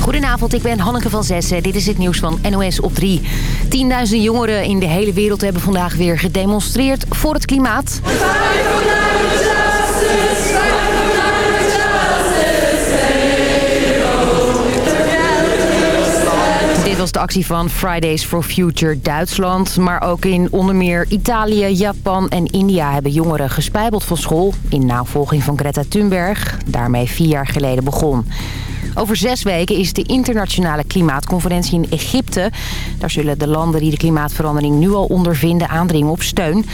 Goedenavond, ik ben Hanneke van Zessen. Dit is het nieuws van NOS op 3. Tienduizenden jongeren in de hele wereld hebben vandaag weer gedemonstreerd voor het klimaat. Was de actie van Fridays for Future Duitsland. Maar ook in onder meer Italië, Japan en India hebben jongeren gespijbeld van school. In navolging van Greta Thunberg, daarmee vier jaar geleden begon. Over zes weken is de internationale klimaatconferentie in Egypte. Daar zullen de landen die de klimaatverandering nu al ondervinden aandringen op steun.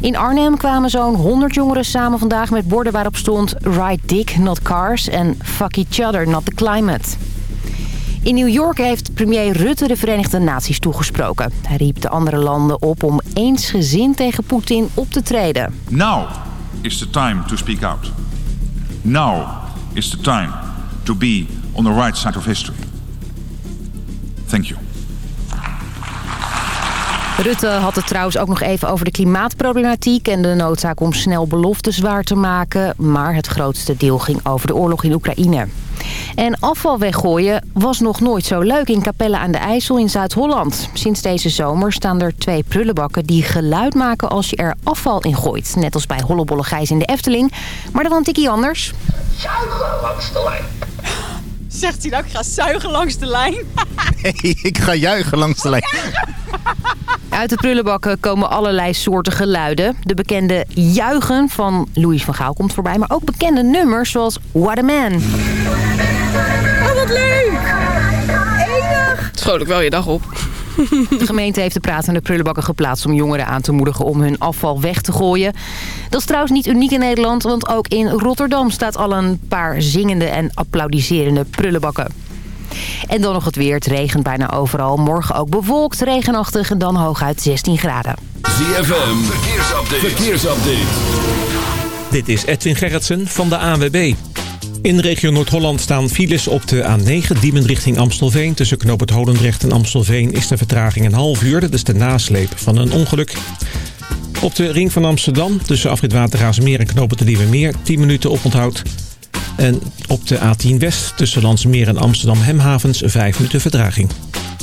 In Arnhem kwamen zo'n 100 jongeren samen vandaag met borden waarop stond... Ride Dick, not cars en Fuck each other, not the climate. In New York heeft premier Rutte de Verenigde Naties toegesproken. Hij riep de andere landen op om eensgezind tegen Poetin op te treden. Now is the time to speak out. Now is the time to be on the right side of history. Thank you. Rutte had het trouwens ook nog even over de klimaatproblematiek... en de noodzaak om snel beloftes waar te maken. Maar het grootste deel ging over de oorlog in Oekraïne. En afval weggooien was nog nooit zo leuk in Capelle aan de IJssel in Zuid-Holland. Sinds deze zomer staan er twee prullenbakken die geluid maken als je er afval in gooit. Net als bij Hollebolle Gijs in de Efteling. Maar dan tikkie anders. Zuigen langs de lijn. Zegt hij nou, ik ga zuigen langs de lijn. Nee, ik ga juichen langs de lijn. Uit de prullenbakken komen allerlei soorten geluiden. De bekende juichen van Louis van Gaal komt voorbij. Maar ook bekende nummers zoals What a Man. Oh, wat leuk. Enig. Het ook wel je dag op. De gemeente heeft de pratende prullenbakken geplaatst om jongeren aan te moedigen om hun afval weg te gooien. Dat is trouwens niet uniek in Nederland, want ook in Rotterdam staat al een paar zingende en applaudiserende prullenbakken. En dan nog het weer. Het regent bijna overal. Morgen ook bewolkt, regenachtig en dan hooguit 16 graden. ZFM, verkeersupdate. verkeersupdate. Dit is Edwin Gerritsen van de ANWB. In de regio Noord-Holland staan files op de A9, Diemen richting Amstelveen. Tussen Knoop het Holendrecht en Amstelveen is de vertraging een half uur. Dat is de nasleep van een ongeluk. Op de ring van Amsterdam, tussen Afrit en Knoop het Nieuwe Meer, 10 minuten oponthoud. En op de A10 West, tussen Landsmeer en Amsterdam Hemhavens, 5 minuten vertraging.